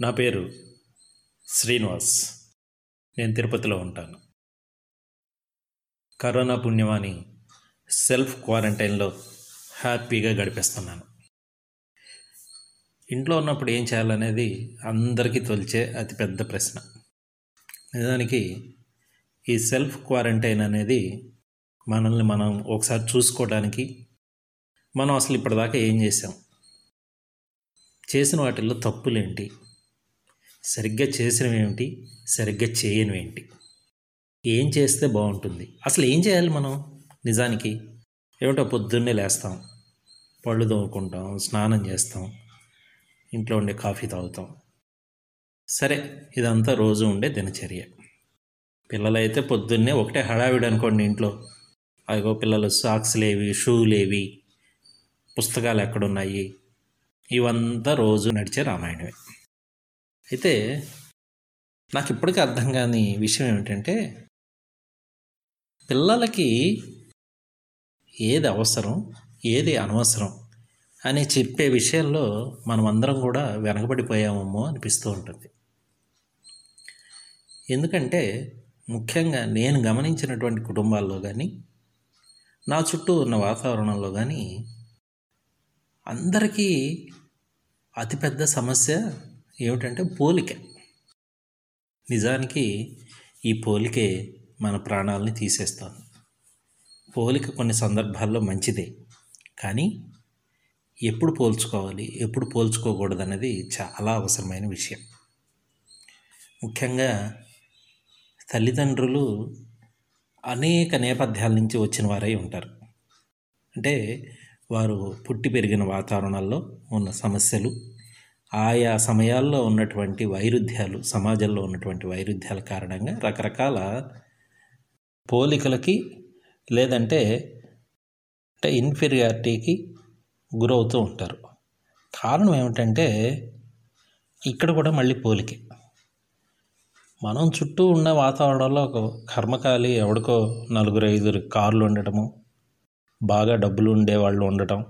నా పేరు శ్రీనివాస్. నేను తిరుపతిలో ఉంటాను. కరోనా పుణ్యమాని సెల్ఫ్ క్వారంటైన్లో హ్యాపీగా గడిపేస్తున్నాను. ఇంట్లో ఉన్నప్పుడు ఏం చేయాలనేది అందరికీ తొలిచే అతిపెద్ద ప్రశ్న. నిజానికి ఈ సెల్ఫ్ క్వారంటైన్ అనేది మనల్ని మనం ఒకసారి చూసుకోవడానికి మనం అసలు ఇప్పటిదాకా ఏం చేసాం చేసిన వాటిల్లో తప్పులేంటి? సరిగ్గా చేసినవి ఏమిటి? సరిగ్గా చేయను ఏంటి? ఏం చేస్తే బాగుంటుంది? అసలు ఏం చేయాలి మనం నిజానికి? ఏమిటో పొద్దున్నే లేస్తాం పళ్ళు తోముకుంటాం స్నానం చేస్తాం ఇంట్లో ఉండే కాఫీ తాగుతాం. సరే ఇదంతా రోజు ఉండే దినచర్య. పిల్లలైతే పొద్దున్నే ఒకటే హడావిడి అనుకోండి ఇంట్లో. అదిగో పిల్లలు సాక్స్లేవి షూలేవి పుస్తకాలు ఎక్కడున్నాయి? ఇవంతా రోజు నడిచే రామాయణమే. అయితే నాకు ఇప్పటికీ అర్థం కాని విషయం ఏమిటంటే పిల్లలకి ఏది అవసరం ఏది అనవసరం అని చెప్పే విషయంలో మనం అందరం కూడా వెనకబడిపోయామో అనిపిస్తూ ఉంటుంది. ఎందుకంటే ముఖ్యంగా నేను గమనించినటువంటి కుటుంబాల్లో కానీ నా చుట్టూ ఉన్న వాతావరణంలో కానీ అందరికీ అతిపెద్ద సమస్య ఏమిటంటే పోలిక. నిజానికి ఈ పోలికే మన ప్రాణాలని తీసేస్తుంది. పోలిక కొన్ని సందర్భాల్లో మంచిదే. కానీ ఎప్పుడు పోల్చుకోవాలి ఎప్పుడు పోల్చుకోకూడదు అనేది చాలా అవసరమైన విషయం. ముఖ్యంగా తల్లిదండ్రులు అనేక నేపథ్యాల నుంచి వచ్చిన వారై ఉంటారు. అంటే వారు పుట్టి పెరిగిన వాతావరణాల్లో ఉన్న సమస్యలు ఆయా సమయాల్లో ఉన్నటువంటి వైరుధ్యాలు సమాజంలో ఉన్నటువంటి వైరుధ్యాల కారణంగా రకరకాల పోలికలకి లేదంటే అంటే ఇన్ఫీరియారిటీకి గురవుతూ ఉంటారు. కారణం ఏమిటంటే ఇక్కడ కూడా మళ్ళీ పోలికే. మనం చుట్టూ ఉన్న వాతావరణంలో ఒక కర్మకాలి ఎవడికో నలుగురు ఐదుగురు కార్లు ఉండటము బాగా డబ్బులు ఉండే వాళ్ళు ఉండటం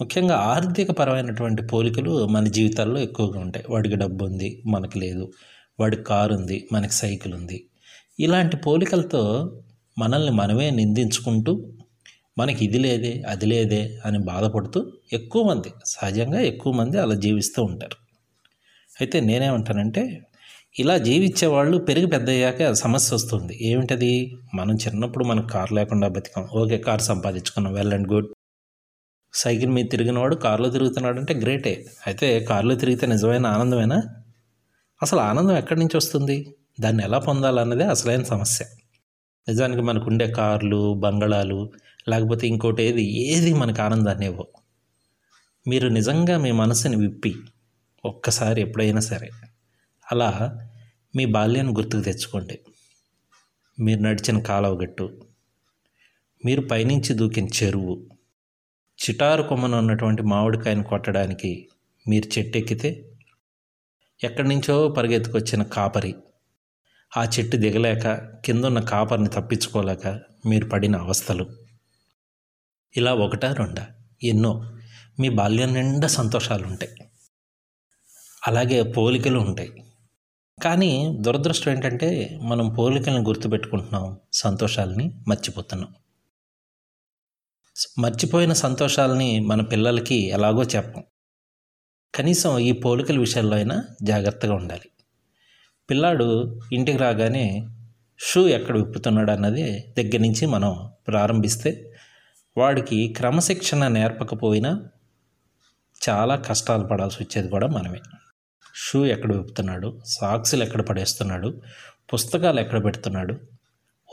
ముఖ్యంగా ఆర్థిక పరమైనటువంటి పోలికలు మన జీవితాల్లో ఎక్కువగా ఉంటాయి. వాడికి డబ్బు ఉంది మనకి లేదు. వాడికి కారు ఉంది మనకి సైకిల్ ఉంది ఇలాంటి పోలికలతో మనల్ని మనమే నిందించుకుంటూ మనకి ఇది లేదే అది లేదే అని బాధపడుతూ ఎక్కువ మంది సహజంగా ఎక్కువ మంది అలా జీవిస్తూ ఉంటారు. అయితే నేనేమంటానంటే ఇలా జీవించే వాళ్ళు పెరిగి పెద్దయ్యాక సమస్య వస్తుంది. ఏమిటది? మనం చిన్నప్పుడు మనకు కారు లేకుండా బతికాం. Okay car సంపాదించుకున్నాం. Well and good. Cycle మీద తిరిగినవాడు కారులో తిరుగుతున్నాడు అంటే గ్రేటే. అయితే కారులో తిరిగితే నిజమైన ఆనందమేనా? అసలు ఆనందం ఎక్కడి నుంచి వస్తుంది? దాన్ని ఎలా పొందాలన్నదే అసలైన సమస్య. నిజానికి మనకు ఉండే కార్లు బంగళాలు లేకపోతే ఇంకోటి ఏది ఏది మనకు ఆనందాన్ని ఇవ్వవు. మీరు నిజంగా మీ మనసుని విప్పి ఒక్కసారి ఎప్పుడైనా సరే అలా మీ బాల్యాన్ని గుర్తుకు తెచ్చుకోండి. మీరు నడిచిన కాలవగట్టు మీరు పైనుంచి దూకిన చెరువు చిటారు కొమ్మన ఉన్నటువంటి మామిడికాయను కొట్టడానికి మీరు చెట్టు ఎక్కితే ఎక్కడి నుంచో పరిగెత్తుకొచ్చిన కాపరి. ఆ చెట్టు దిగలేక కిందున్న కాపర్ని తప్పించుకోలేక మీరు పడిన అవస్థలు. ఇలా ఒకటా రెండా? ఎన్నో. మీ బాల్యం నిండా సంతోషాలు ఉంటాయి అలాగే పోలికలు ఉంటాయి. కానీ దురదృష్టం ఏంటంటే మనం పోలికలను గుర్తుపెట్టుకుంటున్నాం సంతోషాలని మర్చిపోతున్నాం. మర్చిపోయిన సంతోషాలని మన పిల్లలకి ఎలాగో చెప్పం. కనీసం ఈ పోలికల విషయాల్లో అయినా జాగ్రత్తగా ఉండాలి. పిల్లాడు ఇంటికి రాగానే షూ ఎక్కడ విప్పుతున్నాడు అన్నది దగ్గర నుంచి మనం ప్రారంభిస్తే వాడికి క్రమశిక్షణ నేర్పకపోయినా చాలా కష్టాలు పడాల్సి వచ్చేది కూడా మనమే. షూ ఎక్కడ విప్పుతున్నాడు? సాక్సులు ఎక్కడ పడేస్తున్నాడు? పుస్తకాలు ఎక్కడ పెడుతున్నాడు?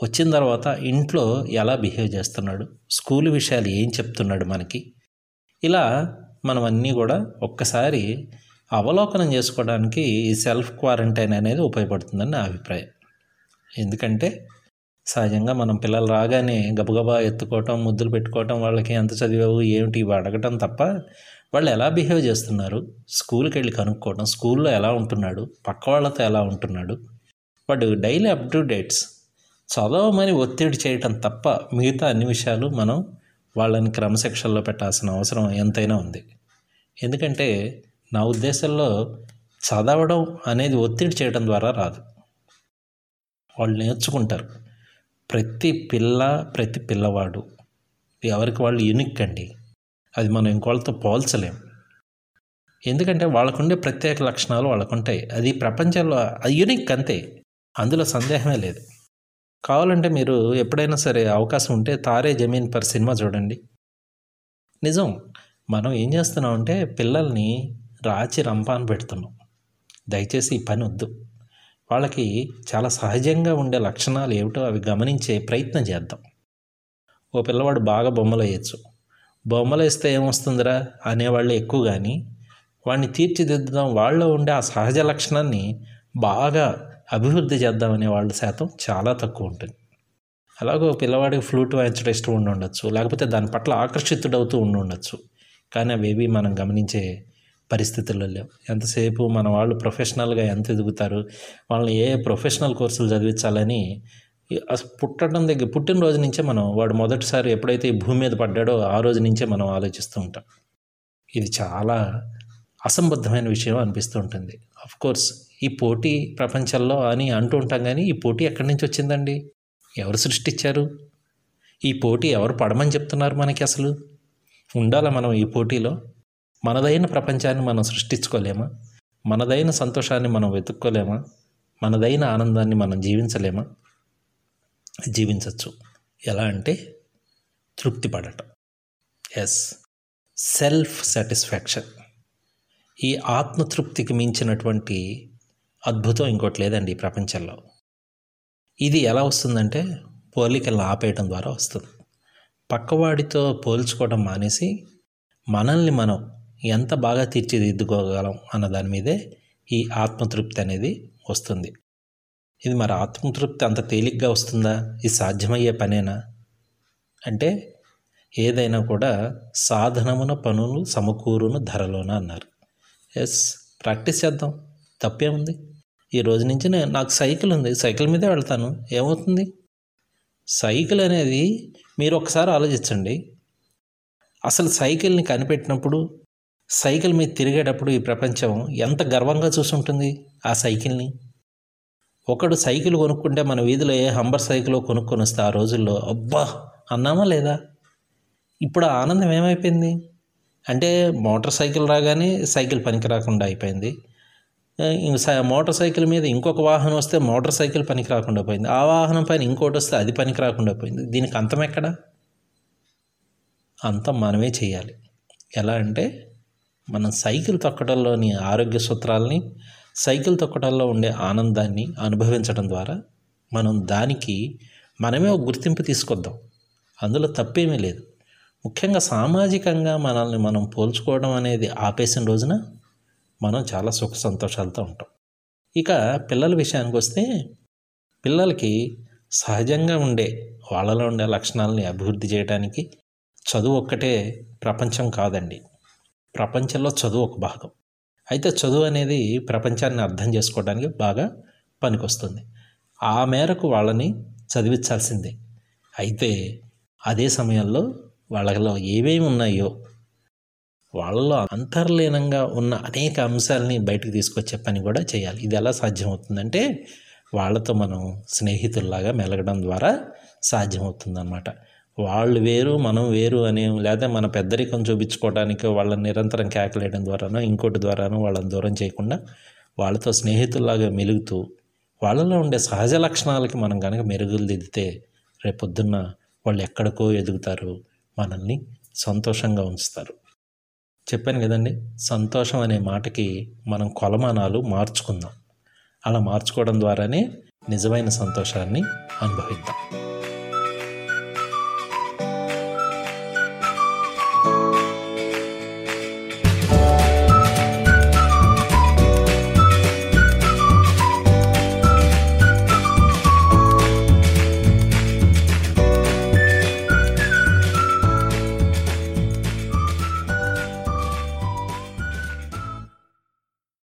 వచ్చిన తర్వాత ఇంట్లో ఎలా బిహేవ్ చేస్తున్నాడు? స్కూల్ విషయాలు ఏం చెప్తున్నాడు మనకి? ఇలా మనం అన్నీ కూడా ఒక్కసారి అవలోకనం చేసుకోవడానికి ఈ సెల్ఫ్ క్వారంటైన్ అనేది ఉపయోగపడుతుందని నా అభిప్రాయం. ఎందుకంటే సహజంగా మనం పిల్లలు రాగానే గబగబా ఎత్తుకోవటం ముద్దులు పెట్టుకోవటం వాళ్ళకి ఎంత చదివావు ఏమిటి ఇవి అడగటం తప్ప వాళ్ళు ఎలా బిహేవ్ చేస్తున్నారు? స్కూల్కి వెళ్ళి కనుక్కోవడం స్కూల్లో ఎలా ఉంటున్నాడు? పక్క వాళ్ళతో ఎలా ఉంటున్నాడు? వాడు డైలీ అప్ టు డేట్స్ చదవమని ఒత్తిడి చేయటం తప్ప మిగతా అన్ని విషయాలు మనం వాళ్ళని క్రమశిక్షణలో పెట్టాల్సిన అవసరం ఎంతైనా ఉంది. ఎందుకంటే నా ఉద్దేశంలో చదవడం అనేది ఒత్తిడి చేయడం ద్వారా రాదు. వాళ్ళు నేర్చుకుంటారు. ప్రతి పిల్ల ప్రతి పిల్లవాడు ఎవరికి వాళ్ళు యూనిక్ అండి. అది మనం ఇంకోళ్ళతో పోల్చలేం. ఎందుకంటే వాళ్ళకుండే ప్రత్యేక లక్షణాలు వాళ్ళకు ఉంటాయి అది ప్రపంచంలో యూనిక్ అంతే. అందులో సందేహమే లేదు. కావాలంటే మీరు ఎప్పుడైనా సరే అవకాశం ఉంటే తారే జమీన్ పర్ సినిమా చూడండి. నిజం మనం ఏం చేస్తున్నాం అంటే పిల్లల్ని రాచి రంపాన్ పెడుతున్నాం. దయచేసి ఈ పని వద్దు. వాళ్ళకి చాలా సహజంగా ఉండే లక్షణాలు ఏమిటో అవి గమనించే ప్రయత్నం చేద్దాం. ఓ పిల్లవాడు బాగా బొమ్మలు వేయచ్చు. బొమ్మలు వేస్తే ఏమొస్తుందిరా? అనేవాళ్ళు ఎక్కువ కానీ వాడిని తీర్చిదిద్దడం వాళ్ళలో ఉండే ఆ సహజ లక్షణాన్ని బాగా అభివృద్ధి చేద్దామనే వాళ్ళ శాతం చాలా తక్కువ ఉంటుంది. అలాగే పిల్లవాడికి ఫ్లూట్ వాయించడం ఇష్టం ఉండి ఉండొచ్చు లేకపోతే దాని పట్ల ఆకర్షితుడవుతూ ఉండి ఉండొచ్చు. కానీ అవేవి మనం గమనించే పరిస్థితుల్లో లేవు. ఎంతసేపు మన వాళ్ళు ప్రొఫెషనల్గా ఎంత ఎదుగుతారు వాళ్ళని ఏ ప్రొఫెషనల్ కోర్సులు చదివించాలని పుట్టడం దగ్గర పుట్టినరోజు నుంచే మనం వాడు మొదటిసారి ఎప్పుడైతే ఈ భూమి మీద పడ్డాడో ఆ రోజు నుంచే మనం ఆలోచిస్తూ ఉంటాం. ఇది చాలా అసంబద్ధమైన విషయం అనిపిస్తూ ఉంటుంది. అఫ్ కోర్స్ ఈ పోటీ ప్రపంచంలో అని అంటూ ఉంటాం కానీ ఈ పోటీ ఎక్కడి నుంచి వచ్చిందండి? ఎవరు సృష్టించారు? ఈ పోటీ ఎవరు పడమని చెప్తున్నారు మనకి అసలు? ఉండాలా మనం ఈ పోటీలో? మనదైన ప్రపంచాన్ని మనం సృష్టించుకోలేమా? మనదైన సంతోషాన్ని మనం వెతుక్కోలేమా? మనదైన ఆనందాన్ని మనం జీవించలేమా? జీవించవచ్చు ఎలా అంటే తృప్తి పడటం. ఎస్ సెల్ఫ్ సాటిస్ఫాక్షన్ ఈ ఆత్మతృప్తికి మించినటువంటి అద్భుతం ఇంకోటి లేదండి ఈ ప్రపంచంలో. ఇది ఎలా వస్తుందంటే పోలికలను ఆపేయటం ద్వారా వస్తుంది. పక్కవాడితో పోల్చుకోవడం మానేసి మనల్ని మనం ఎంత బాగా తీర్చిదిద్దుకోగలం అన్న దాని మీదే ఈ ఆత్మతృప్తి అనేది వస్తుంది. ఇది మరి ఆత్మతృప్తి అంత తేలిగ్గా వస్తుందా? ఇది సాధ్యమయ్యే పనేనా? అంటే ఏదైనా కూడా సాధనమున పనులు సమకూరును ధరలోన అన్నారు. ఎస్ ప్రాక్టీస్ చేద్దాం. తప్పేముంది? ఈ రోజు నుంచి నేను నాకు సైకిల్ ఉంది. సైకిల్ మీదే వెళ్తాను. ఏమవుతుంది? సైకిల్ అనేది మీరు ఒకసారి ఆలోచించండి. అసలు సైకిల్ని కనిపెట్టినప్పుడు సైకిల్ మీద తిరిగేటప్పుడు ఈ ప్రపంచం ఎంత గర్వంగా చూసుంటుంది ఆ సైకిల్ని? ఒకడు సైకిల్ కొనుక్కుంటే మన వీధిలో ఏ హంబర్ సైకిల్ కొనుక్కొని వస్తే ఆ రోజుల్లో అబ్బా! అన్నామా లేదా? ఇప్పుడు ఆనందం ఏమైపోయింది? అంటే మోటార్ సైకిల్ రాగానే సైకిల్ పనికి రాకుండా అయిపోయింది. సై- మోటార్ సైకిల్ మీద ఇంకొక వాహనం వస్తే మోటార్ సైకిల్ పనికి రాకుండా పోయింది. ఆ వాహనం పైన ఇంకోటి వస్తే అది పనికి రాకుండా పోయింది. దీనికి అంతం ఎక్కడా? అంతం మనమే చేయాలి. ఎలా అంటే మనం సైకిల్ తొక్కడంలోని ఆరోగ్య సూత్రాలని సైకిల్ తొక్కడంలో ఉండే ఆనందాన్ని అనుభవించడం ద్వారా మనం దానికి మనమే ఒక గుర్తింపు తీసుకొద్దాం. అందులో తప్పేమీ లేదు. ముఖ్యంగా సామాజికంగా మనల్ని మనం పోల్చుకోవడం అనేది ఆపేసిన రోజున మనం చాలా సుఖ సంతోషాలతో ఉంటాం. ఇక పిల్లల విషయానికి వస్తే పిల్లలకి సహజంగా ఉండే వాళ్ళలో ఉండే లక్షణాలని అభివృద్ధి చేయడానికి చదువు ఒక్కటే ప్రపంచం కాదండి. ప్రపంచంలో చదువు ఒక భాగం. అయితే చదువు అనేది ప్రపంచాన్ని అర్థం చేసుకోవడానికి బాగా పనికొస్తుంది. ఆ మేరకు వాళ్ళని చదివించాల్సిందే. అయితే అదే సమయంలో వాళ్ళలో ఏవేమి ఉన్నాయో వాళ్ళలో అంతర్లీనంగా ఉన్న అనేక అంశాలని బయటకు తీసుకొచ్చే పని కూడా చేయాలి. ఇది ఎలా సాధ్యమవుతుందంటే వాళ్ళతో మనం స్నేహితుల్లాగా మెలగడం ద్వారా సాధ్యమవుతుందన్నమాట. వాళ్ళు వేరు మనం వేరు అని లేదా మన పెద్దరికం చూపించుకోవడానికి వాళ్ళని నిరంతరం కేకలేయడం ద్వారానో ఇంకోటి ద్వారానో వాళ్ళని దూరం చేయకుండా వాళ్ళతో స్నేహితుల్లాగా మెలుగుతూ వాళ్ళలో ఉండే సహజ లక్షణాలకి మనం కనుక మెరుగులు దిద్దితే రేపొద్దున్న వాళ్ళు ఎక్కడికో ఎదుగుతారు. మనల్ని సంతోషంగా ఉంచుతారు. చెప్పాను కదండి సంతోషం అనే మాటకి మనం కొలమానాలు మార్చుకుందాం. అలా మార్చుకోవడం ద్వారానే నిజమైన సంతోషాన్ని అనుభవిద్దాం.